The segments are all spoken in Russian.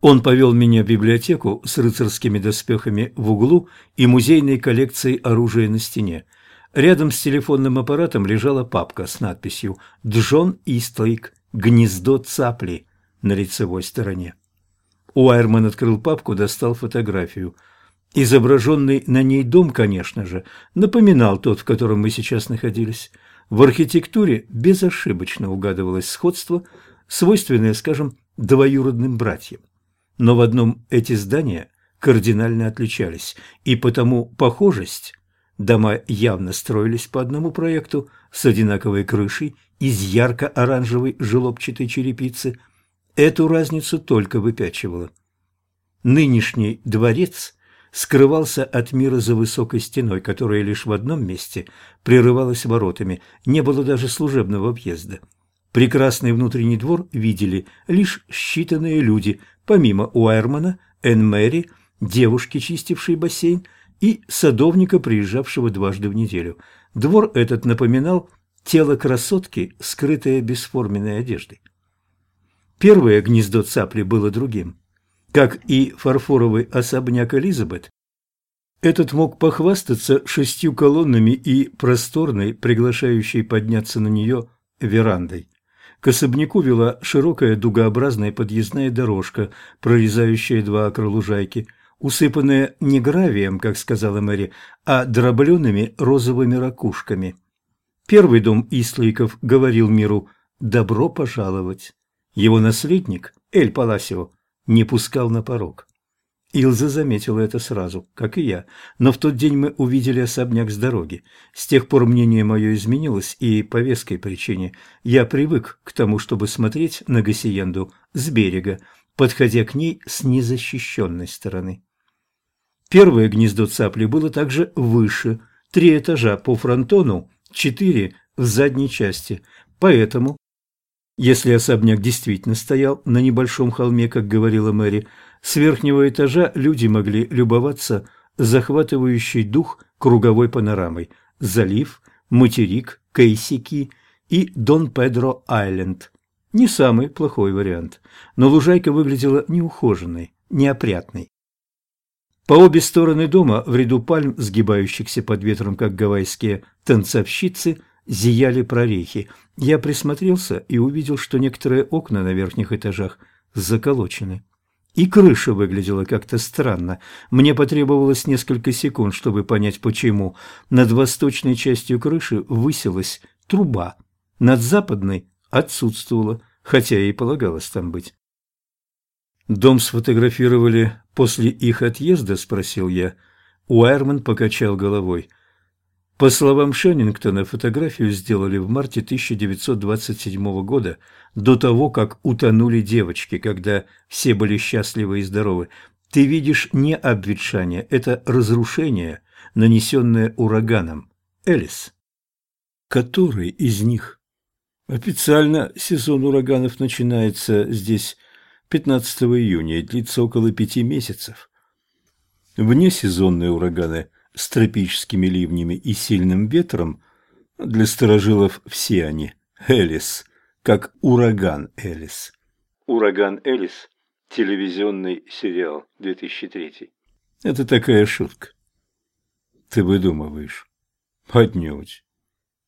Он повел меня в библиотеку с рыцарскими доспехами в углу и музейной коллекцией оружия на стене. Рядом с телефонным аппаратом лежала папка с надписью «Джон Истлейк. Гнездо цапли» на лицевой стороне. Уайерман открыл папку, достал фотографию. Изображенный на ней дом, конечно же, напоминал тот, в котором мы сейчас находились. В архитектуре безошибочно угадывалось сходство, свойственное, скажем, двоюродным братьям. Но в одном эти здания кардинально отличались, и потому похожесть дома явно строились по одному проекту с одинаковой крышей из ярко-оранжевой желобчатой черепицы. Эту разницу только выпячивало. Нынешний дворец скрывался от мира за высокой стеной, которая лишь в одном месте прерывалась воротами, не было даже служебного въезда. Прекрасный внутренний двор видели лишь считанные люди, помимо Уайермана, Энн Мэри, девушки, чистившей бассейн, и садовника, приезжавшего дважды в неделю. Двор этот напоминал тело красотки, скрытое бесформенной одеждой. Первое гнездо цапли было другим. Как и фарфоровый особняк Элизабет, этот мог похвастаться шестью колоннами и просторной, приглашающей подняться на нее, верандой. К особняку вела широкая дугообразная подъездная дорожка, прорезающая два акра лужайки, усыпанная не гравием, как сказала Мэри, а дробленными розовыми ракушками. Первый дом Ислейков говорил миру «добро пожаловать». Его наследник, Эль Паласио, не пускал на порог. Илза заметила это сразу, как и я, но в тот день мы увидели особняк с дороги. С тех пор мнение мое изменилось, и по веской причине я привык к тому, чтобы смотреть на Гассиенду с берега, подходя к ней с незащищенной стороны. Первое гнездо цапли было также выше, три этажа по фронтону, четыре в задней части, поэтому, если особняк действительно стоял на небольшом холме, как говорила Мэри, с верхнего этажа люди могли любоваться захватывающей дух круговой панорамой – залив, материк, Кейсики и Дон Педро Айленд. Не самый плохой вариант, но лужайка выглядела неухоженной, неопрятной. По обе стороны дома в ряду пальм, сгибающихся под ветром, как гавайские танцовщицы, зияли прорехи. Я присмотрелся и увидел, что некоторые окна на верхних этажах заколочены. И крыша выглядела как-то странно. Мне потребовалось несколько секунд, чтобы понять, почему. Над восточной частью крыши высилась труба. Над западной отсутствовала, хотя и полагалось там быть. «Дом сфотографировали после их отъезда?» – спросил я. Уайерман покачал головой. По словам Шеннингтона, фотографию сделали в марте 1927 года, до того, как утонули девочки, когда все были счастливы и здоровы. Ты видишь не обветшание, это разрушение, нанесенное ураганом. Элис. Который из них? Официально сезон ураганов начинается здесь 15 июня и длится около пяти месяцев. Внесезонные ураганы – с тропическими ливнями и сильным ветром, для сторожилов все они Элис, как ураган Элис. Ураган Элис – телевизионный сериал 2003. Это такая шутка. Ты выдумываешь. Отнюдь.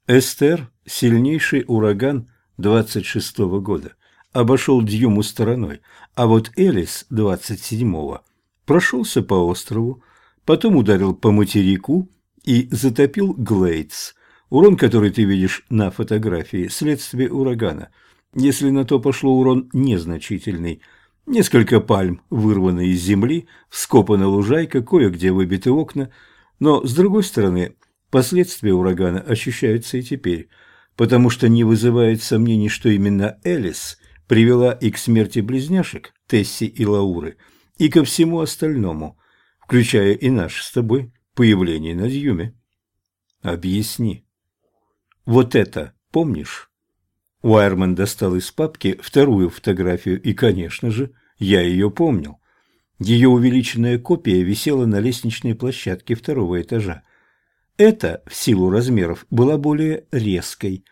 Эстер – сильнейший ураган 26-го года. Обошел Дьюму стороной, а вот Элис 27-го прошелся по острову, потом ударил по материку и затопил Глейдс. Урон, который ты видишь на фотографии, следствие урагана. Если на то пошло, урон незначительный. Несколько пальм вырваны из земли, вскопана лужайка, кое-где выбиты окна. Но, с другой стороны, последствия урагана ощущаются и теперь, потому что не вызывает сомнений, что именно Элис привела и к смерти близняшек, Тесси и Лауры, и ко всему остальному – включая и наше с тобой появление на Дьюме. Объясни. Вот это помнишь? Уайерман достал из папки вторую фотографию, и, конечно же, я ее помнил. Ее увеличенная копия висела на лестничной площадке второго этажа. Это, в силу размеров, была более резкой.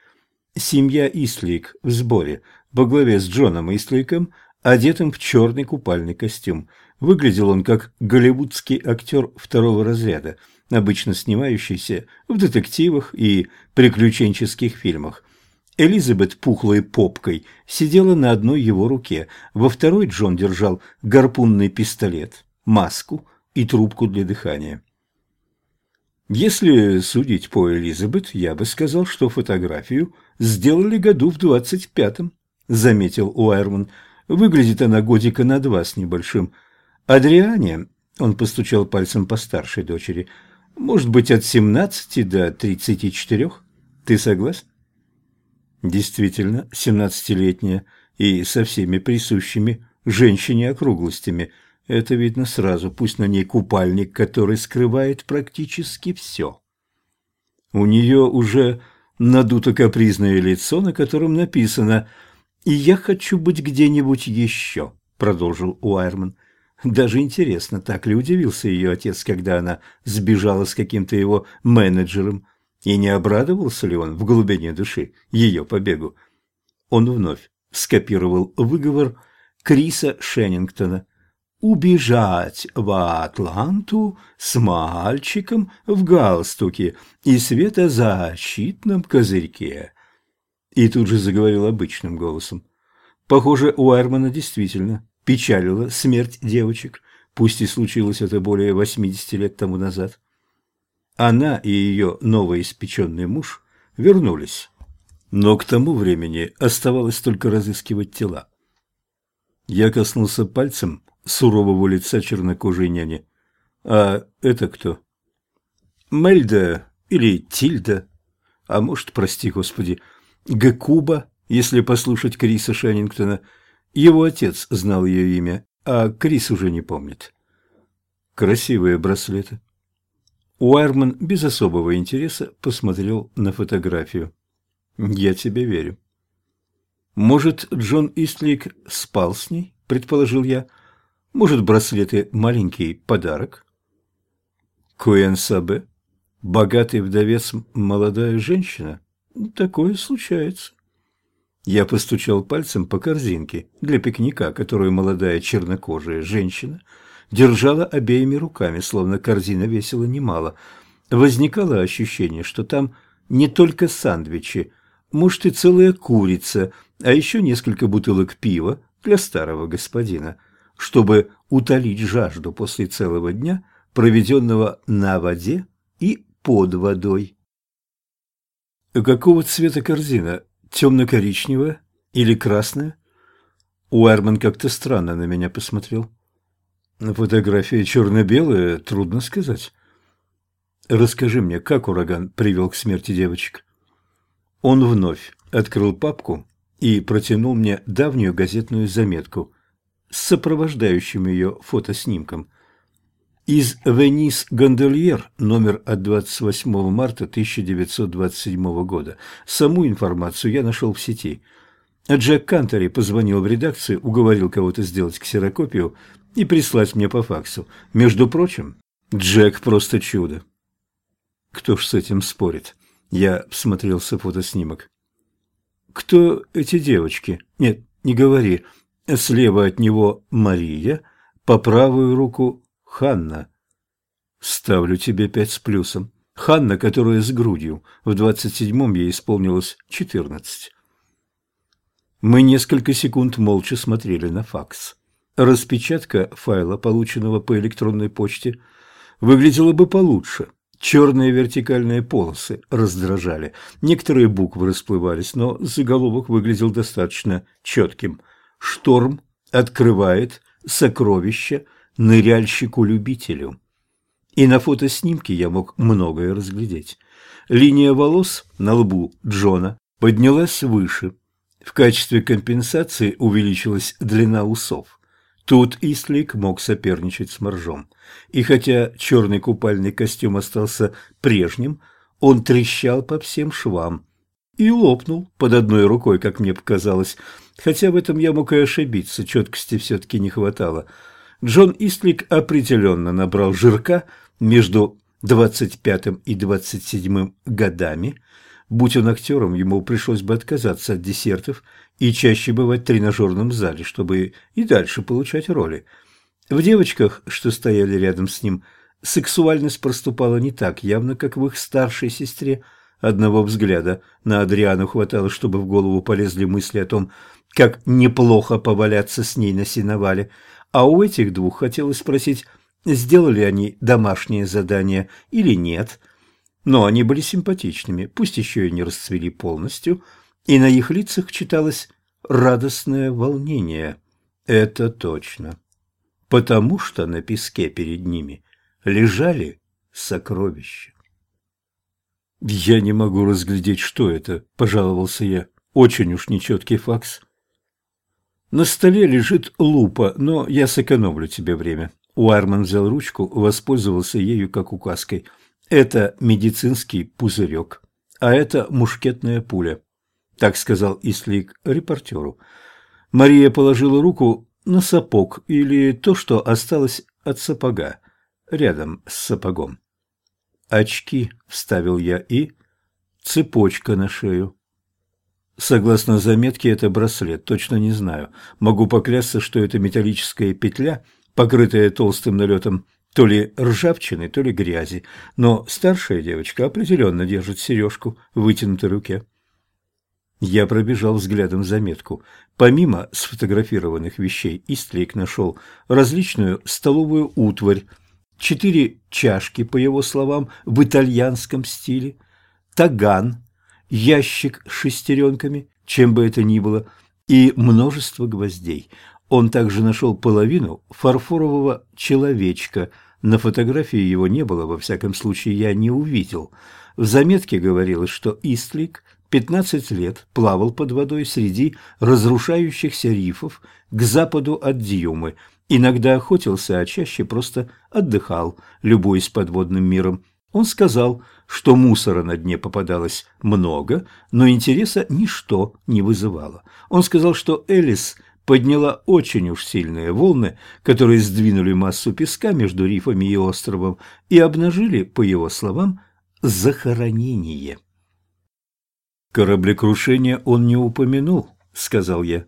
Семья Ислик в сборе, во главе с Джоном Исликом, одетым в черный купальный костюм. Выглядел он как голливудский актер второго разряда, обычно снимающийся в детективах и приключенческих фильмах. Элизабет пухлой попкой сидела на одной его руке, во второй Джон держал гарпунный пистолет, маску и трубку для дыхания. Если судить по Элизабет, я бы сказал, что фотографию сделали году в двадцать пятом, заметил Уайерман. Выглядит она годика на два с небольшим. Адриане, он постучал пальцем по старшей дочери, может быть от семнадцати до тридцати четырех. Ты согласен? Действительно, семнадцатилетняя и со всеми присущими женщине округлостями. Это видно сразу, пусть на ней купальник, который скрывает практически все. У нее уже надуто капризное лицо, на котором написано «И я хочу быть где-нибудь еще», — продолжил Уайерман. Даже интересно, так ли удивился ее отец, когда она сбежала с каким-то его менеджером. И не обрадовался ли он в глубине души ее побегу? Он вновь скопировал выговор Криса Шеннингтона. «Убежать в Атланту с мальчиком в галстуке и светозащитном козырьке». И тут же заговорил обычным голосом. Похоже, у Айрмана действительно печалила смерть девочек, пусть и случилось это более 80 лет тому назад. Она и ее новоиспеченный муж вернулись, но к тому времени оставалось только разыскивать тела. Я коснулся пальцем сурового лица чернокожей няни. «А это кто?» «Мельда или Тильда, а может, прости господи, Гекуба, если послушать Криса Шеннингтона. Его отец знал ее имя, а Крис уже не помнит». «Красивые браслеты». Уайерман без особого интереса посмотрел на фотографию. «Я тебе верю». «Может, Джон Истлик спал с ней?» – предположил я. «Может, браслеты – маленький подарок?» Куэн Сабе? Богатый вдовец – молодая женщина? Такое случается. Я постучал пальцем по корзинке для пикника, которую молодая чернокожая женщина – держала обеими руками, словно корзина весила немало. Возникало ощущение, что там не только сандвичи, может и целая курица, а еще несколько бутылок пива для старого господина, чтобы утолить жажду после целого дня, проведенного на воде и под водой. Какого цвета корзина? Темно-коричневая или красная? Уэрман как-то странно на меня посмотрел. Фотография черно-белая, трудно сказать. Расскажи мне, как ураган привел к смерти девочек? Он вновь открыл папку и протянул мне давнюю газетную заметку с сопровождающим ее фотоснимком. Из «Венис Гондольер» номер от 28 марта 1927 года. Саму информацию я нашел в сети. Джек Кантери позвонил в редакцию, уговорил кого-то сделать ксерокопию – и прислать мне по факсу. Между прочим, Джек просто чудо. Кто ж с этим спорит? Я всмотрелся в фотоснимок. Кто эти девочки? Нет, не говори. Слева от него Мария, по правую руку Ханна. Ставлю тебе пять с плюсом. Ханна, которая с грудью. В двадцать седьмом ей исполнилось четырнадцать. Мы несколько секунд молча смотрели на факс. Распечатка файла, полученного по электронной почте, выглядела бы получше. Черные вертикальные полосы раздражали. Некоторые буквы расплывались, но заголовок выглядел достаточно четким. «Шторм открывает сокровища ныряльщику-любителю». И на фотоснимке я мог многое разглядеть. Линия волос на лбу Джона поднялась выше. В качестве компенсации увеличилась длина усов. Тут Истлик мог соперничать с Моржом. И хотя черный купальный костюм остался прежним, он трещал по всем швам и лопнул под одной рукой, как мне показалось, хотя в этом я мог и ошибиться, четкости все-таки не хватало. Джон Истлик определенно набрал жирка между двадцать пятым и двадцать седьмым годами, Будь он актером, ему пришлось бы отказаться от десертов и чаще бывать в тренажерном зале, чтобы и дальше получать роли. В девочках, что стояли рядом с ним, сексуальность проступала не так явно, как в их старшей сестре. Одного взгляда на Адриану хватало, чтобы в голову полезли мысли о том, как неплохо поваляться с ней на сеновале. А у этих двух хотелось спросить, сделали они домашнее задание или нет. Но они были симпатичными, пусть еще и не расцвели полностью, и на их лицах читалось радостное волнение. Это точно. Потому что на песке перед ними лежали сокровища. «Я не могу разглядеть, что это», – пожаловался я. «Очень уж нечеткий факс». «На столе лежит лупа, но я сэкономлю тебе время». Уайрман взял ручку, воспользовался ею как указкой. «Это медицинский пузырек, а это мушкетная пуля», – так сказал Ислик репортеру. Мария положила руку на сапог или то, что осталось от сапога, рядом с сапогом. «Очки», – вставил я, и цепочка на шею. Согласно заметке, это браслет, точно не знаю. Могу поклясться, что это металлическая петля, покрытая толстым налетом то ли ржавчины, то ли грязи. Но старшая девочка определенно держит сережку в вытянутой руке. Я пробежал взглядом заметку. Помимо сфотографированных вещей, Истлейк нашел различную столовую утварь, четыре чашки, по его словам, в итальянском стиле, таган, ящик с шестеренками, чем бы это ни было, и множество гвоздей. Он также нашел половину фарфорового человечка. На фотографии его не было, во всяком случае, я не увидел. В заметке говорилось, что Истлик 15 лет плавал под водой среди разрушающихся рифов к западу от Дьюмы, иногда охотился, а чаще просто отдыхал, любуясь подводным миром. Он сказал, что мусора на дне попадалось много, но интереса ничто не вызывало. Он сказал, что Элис подняла очень уж сильные волны, которые сдвинули массу песка между рифами и островом и обнажили, по его словам, захоронение. «Кораблекрушение он не упомянул», — сказал я.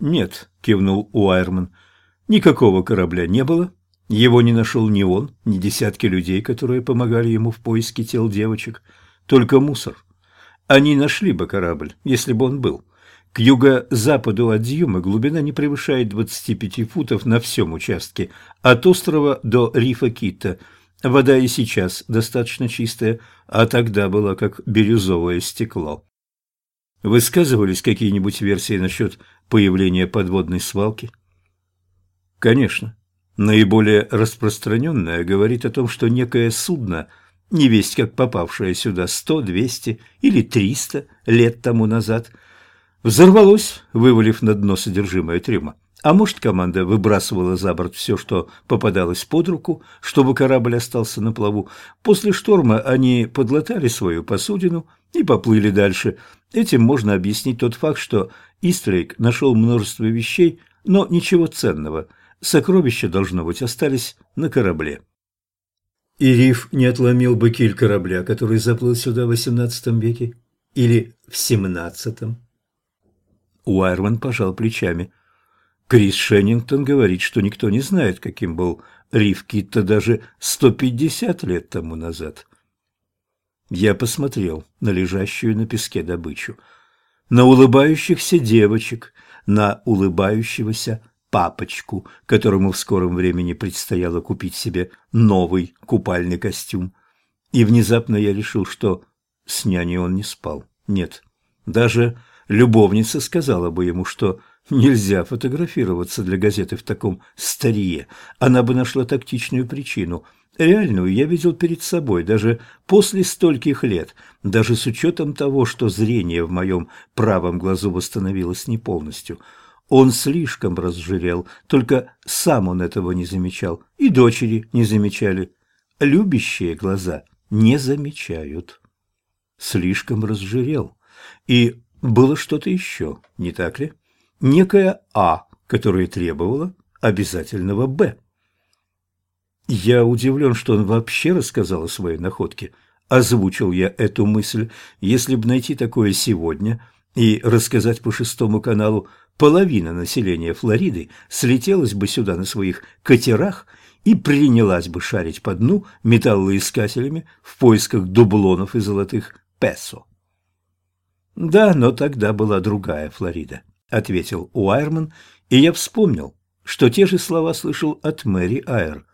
«Нет», — кивнул Уайерман, — «никакого корабля не было, его не нашел ни он, ни десятки людей, которые помогали ему в поиске тел девочек. Только мусор. Они нашли бы корабль, если бы он был. К юго-западу от Дьюмы глубина не превышает 25 футов на всем участке, от острова до рифа Кита. Вода и сейчас достаточно чистая, а тогда была как бирюзовое стекло. Высказывались какие-нибудь версии насчет появления подводной свалки? Конечно. Наиболее распространенная говорит о том, что некое судно, невесть как попавшее сюда сто, двести или триста лет тому назад, взорвалось, вывалив на дно содержимое трюма. А может, команда выбрасывала за борт все, что попадалось под руку, чтобы корабль остался на плаву. После шторма они подлатали свою посудину и поплыли дальше. Этим можно объяснить тот факт, что Истрейк нашел множество вещей, но ничего ценного – Сокровища, должно быть, остались на корабле. И риф не отломил бы киль корабля, который заплыл сюда в XVIII веке? Или в XVII? Уайрман пожал плечами. Крис Шеннингтон говорит, что никто не знает, каким был риф Китта даже 150 лет тому назад. Я посмотрел на лежащую на песке добычу, на улыбающихся девочек, на улыбающегося папочку, которому в скором времени предстояло купить себе новый купальный костюм. И внезапно я решил, что с няней он не спал. Нет, даже любовница сказала бы ему, что нельзя фотографироваться для газеты в таком старье. Она бы нашла тактичную причину. Реальную я видел перед собой, даже после стольких лет, даже с учетом того, что зрение в моем правом глазу восстановилось не полностью – он слишком разжирел, только сам он этого не замечал, и дочери не замечали. Любящие глаза не замечают. Слишком разжирел. И было что-то еще, не так ли? Некое «А», которое требовало обязательного «Б». Я удивлен, что он вообще рассказал о своей находке. озвучил я эту мысль, если бы найти такое сегодня и рассказать по шестому каналу, половина населения Флориды слетелась бы сюда на своих катерах и принялась бы шарить по дну металлоискателями в поисках дублонов и золотых песо. «Да, но тогда была другая Флорида», — ответил Уайерман, и я вспомнил, что те же слова слышал от Мэри Айр.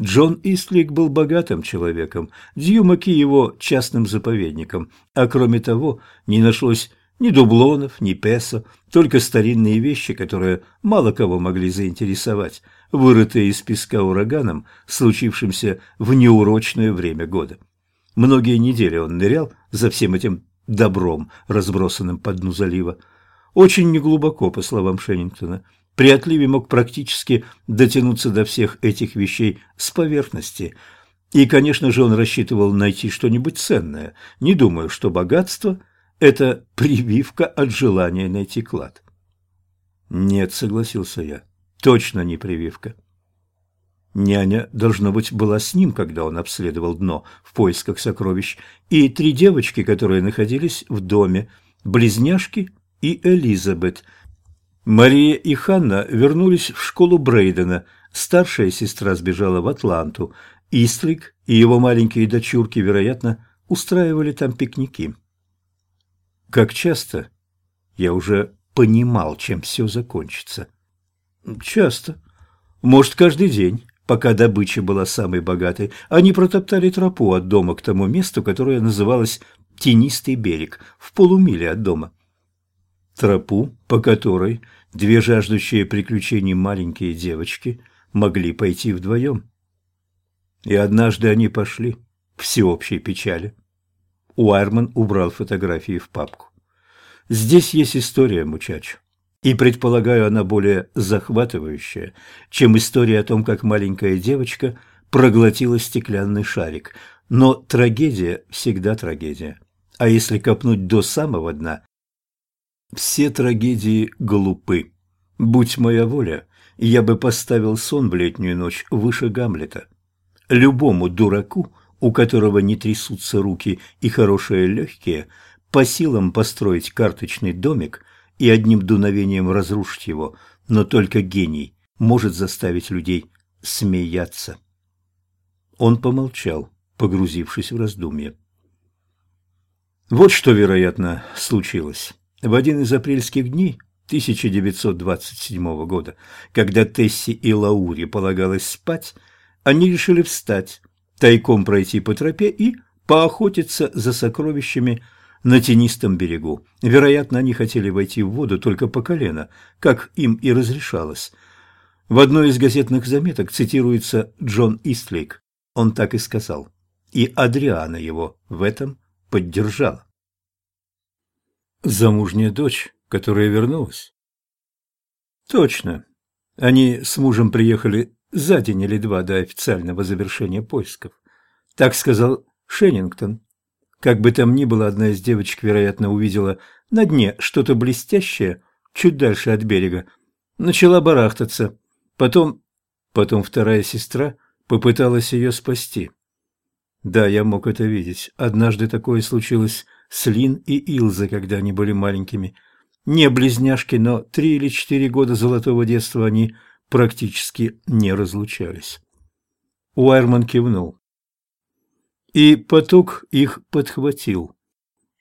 Джон Истлик был богатым человеком, Дьюмаки его частным заповедником, а кроме того не нашлось ни дублонов, ни песо, только старинные вещи, которые мало кого могли заинтересовать, вырытые из песка ураганом, случившимся в неурочное время года. Многие недели он нырял за всем этим добром, разбросанным по дну залива. Очень неглубоко, по словам Шеннингтона. При отливе мог практически дотянуться до всех этих вещей с поверхности. И, конечно же, он рассчитывал найти что-нибудь ценное. Не думаю, что богатство – это прививка от желания найти клад. «Нет», – согласился я, – «точно не прививка». Няня, должно быть, была с ним, когда он обследовал дно в поисках сокровищ, и три девочки, которые находились в доме, близняшки и Элизабет. Мария и Ханна вернулись в школу Брейдена, старшая сестра сбежала в Атланту, Истрик и его маленькие дочурки, вероятно, устраивали там пикники. Как часто я уже понимал, чем все закончится. Часто. Может, каждый день пока добыча была самой богатой, они протоптали тропу от дома к тому месту, которое называлось «Тенистый берег», в полумиле от дома. Тропу, по которой две жаждущие приключений маленькие девочки могли пойти вдвоем. И однажды они пошли, всеобщей печали. Уайрман убрал фотографии в папку. Здесь есть история, мучачо и, предполагаю, она более захватывающая, чем история о том, как маленькая девочка проглотила стеклянный шарик. Но трагедия всегда трагедия. А если копнуть до самого дна, все трагедии глупы. Будь моя воля, я бы поставил сон в летнюю ночь выше Гамлета. Любому дураку, у которого не трясутся руки и хорошие легкие, по силам построить карточный домик – и одним дуновением разрушить его, но только гений может заставить людей смеяться. Он помолчал, погрузившись в раздумье. Вот что, вероятно, случилось. В один из апрельских дней 1927 года, когда Тесси и Лаури полагалось спать, они решили встать, тайком пройти по тропе и поохотиться за сокровищами на тенистом берегу. Вероятно, они хотели войти в воду только по колено, как им и разрешалось. В одной из газетных заметок цитируется Джон Истлейк. Он так и сказал. И Адриана его в этом поддержала. Замужняя дочь, которая вернулась? Точно. Они с мужем приехали за день или два до официального завершения поисков. Так сказал Шеннингтон. Как бы там ни было, одна из девочек, вероятно, увидела на дне что-то блестящее, чуть дальше от берега. Начала барахтаться. Потом... Потом вторая сестра попыталась ее спасти. Да, я мог это видеть. Однажды такое случилось с Лин и Илзой, когда они были маленькими. Не близняшки, но три или четыре года золотого детства они практически не разлучались. Уайерман кивнул и поток их подхватил.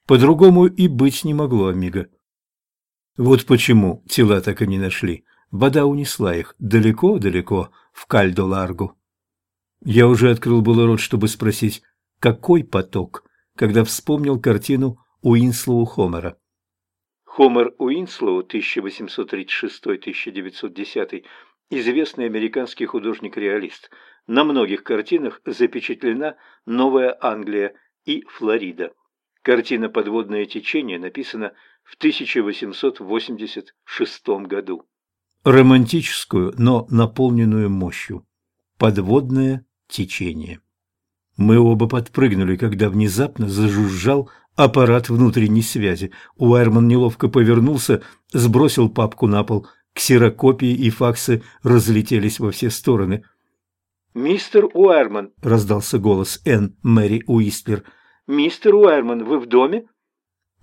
По-другому и быть не могло, Амиго. Вот почему тела так и не нашли. Вода унесла их далеко-далеко в Кальдо-Ларго. Я уже открыл было рот, чтобы спросить, какой поток, когда вспомнил картину Уинслоу Хомера. Хомер Уинслоу, 1836-1910, известный американский художник-реалист – на многих картинах запечатлена Новая Англия и Флорида. Картина «Подводное течение» написана в 1886 году. Романтическую, но наполненную мощью. Подводное течение. Мы оба подпрыгнули, когда внезапно зажужжал аппарат внутренней связи. Уайерман неловко повернулся, сбросил папку на пол. Ксерокопии и факсы разлетелись во все стороны – «Мистер Уэрман», — раздался голос Энн Мэри Уистлер. «Мистер Уэрман, вы в доме?»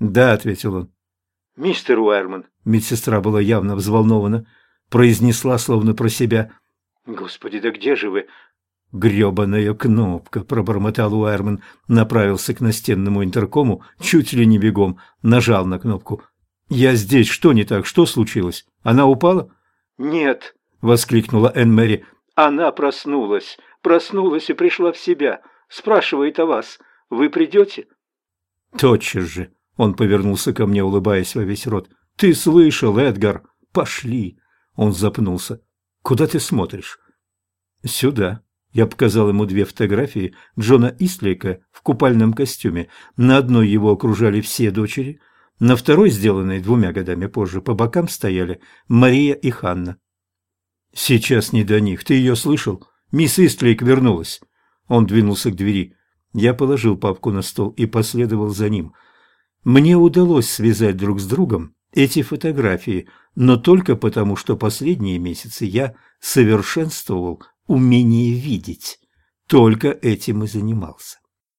«Да», — ответил он. «Мистер Уэрман», — медсестра была явно взволнована, произнесла словно про себя. «Господи, да где же вы?» «Гребаная кнопка!» – пробормотал Уэрман, направился к настенному интеркому, чуть ли не бегом, нажал на кнопку. «Я здесь. Что не так? Что случилось? Она упала?» «Нет!» – воскликнула Энн Мэри. «Она проснулась. Проснулась и пришла в себя. Спрашивает о вас. Вы придете?» «Тотчас же!» – он повернулся ко мне, улыбаясь во весь рот. «Ты слышал, Эдгар? Пошли!» Он запнулся. «Куда ты смотришь?» «Сюда». Я показал ему две фотографии Джона Истлейка в купальном костюме. На одной его окружали все дочери – на второй, сделанной двумя годами позже, по бокам стояли Мария и Ханна. «Сейчас не до них. Ты ее слышал? Мисс Истлейк вернулась». Он двинулся к двери. Я положил папку на стол и последовал за ним. Мне удалось связать друг с другом эти фотографии, но только потому, что последние месяцы я совершенствовал умение видеть. Только этим и занимался.